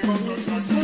cuando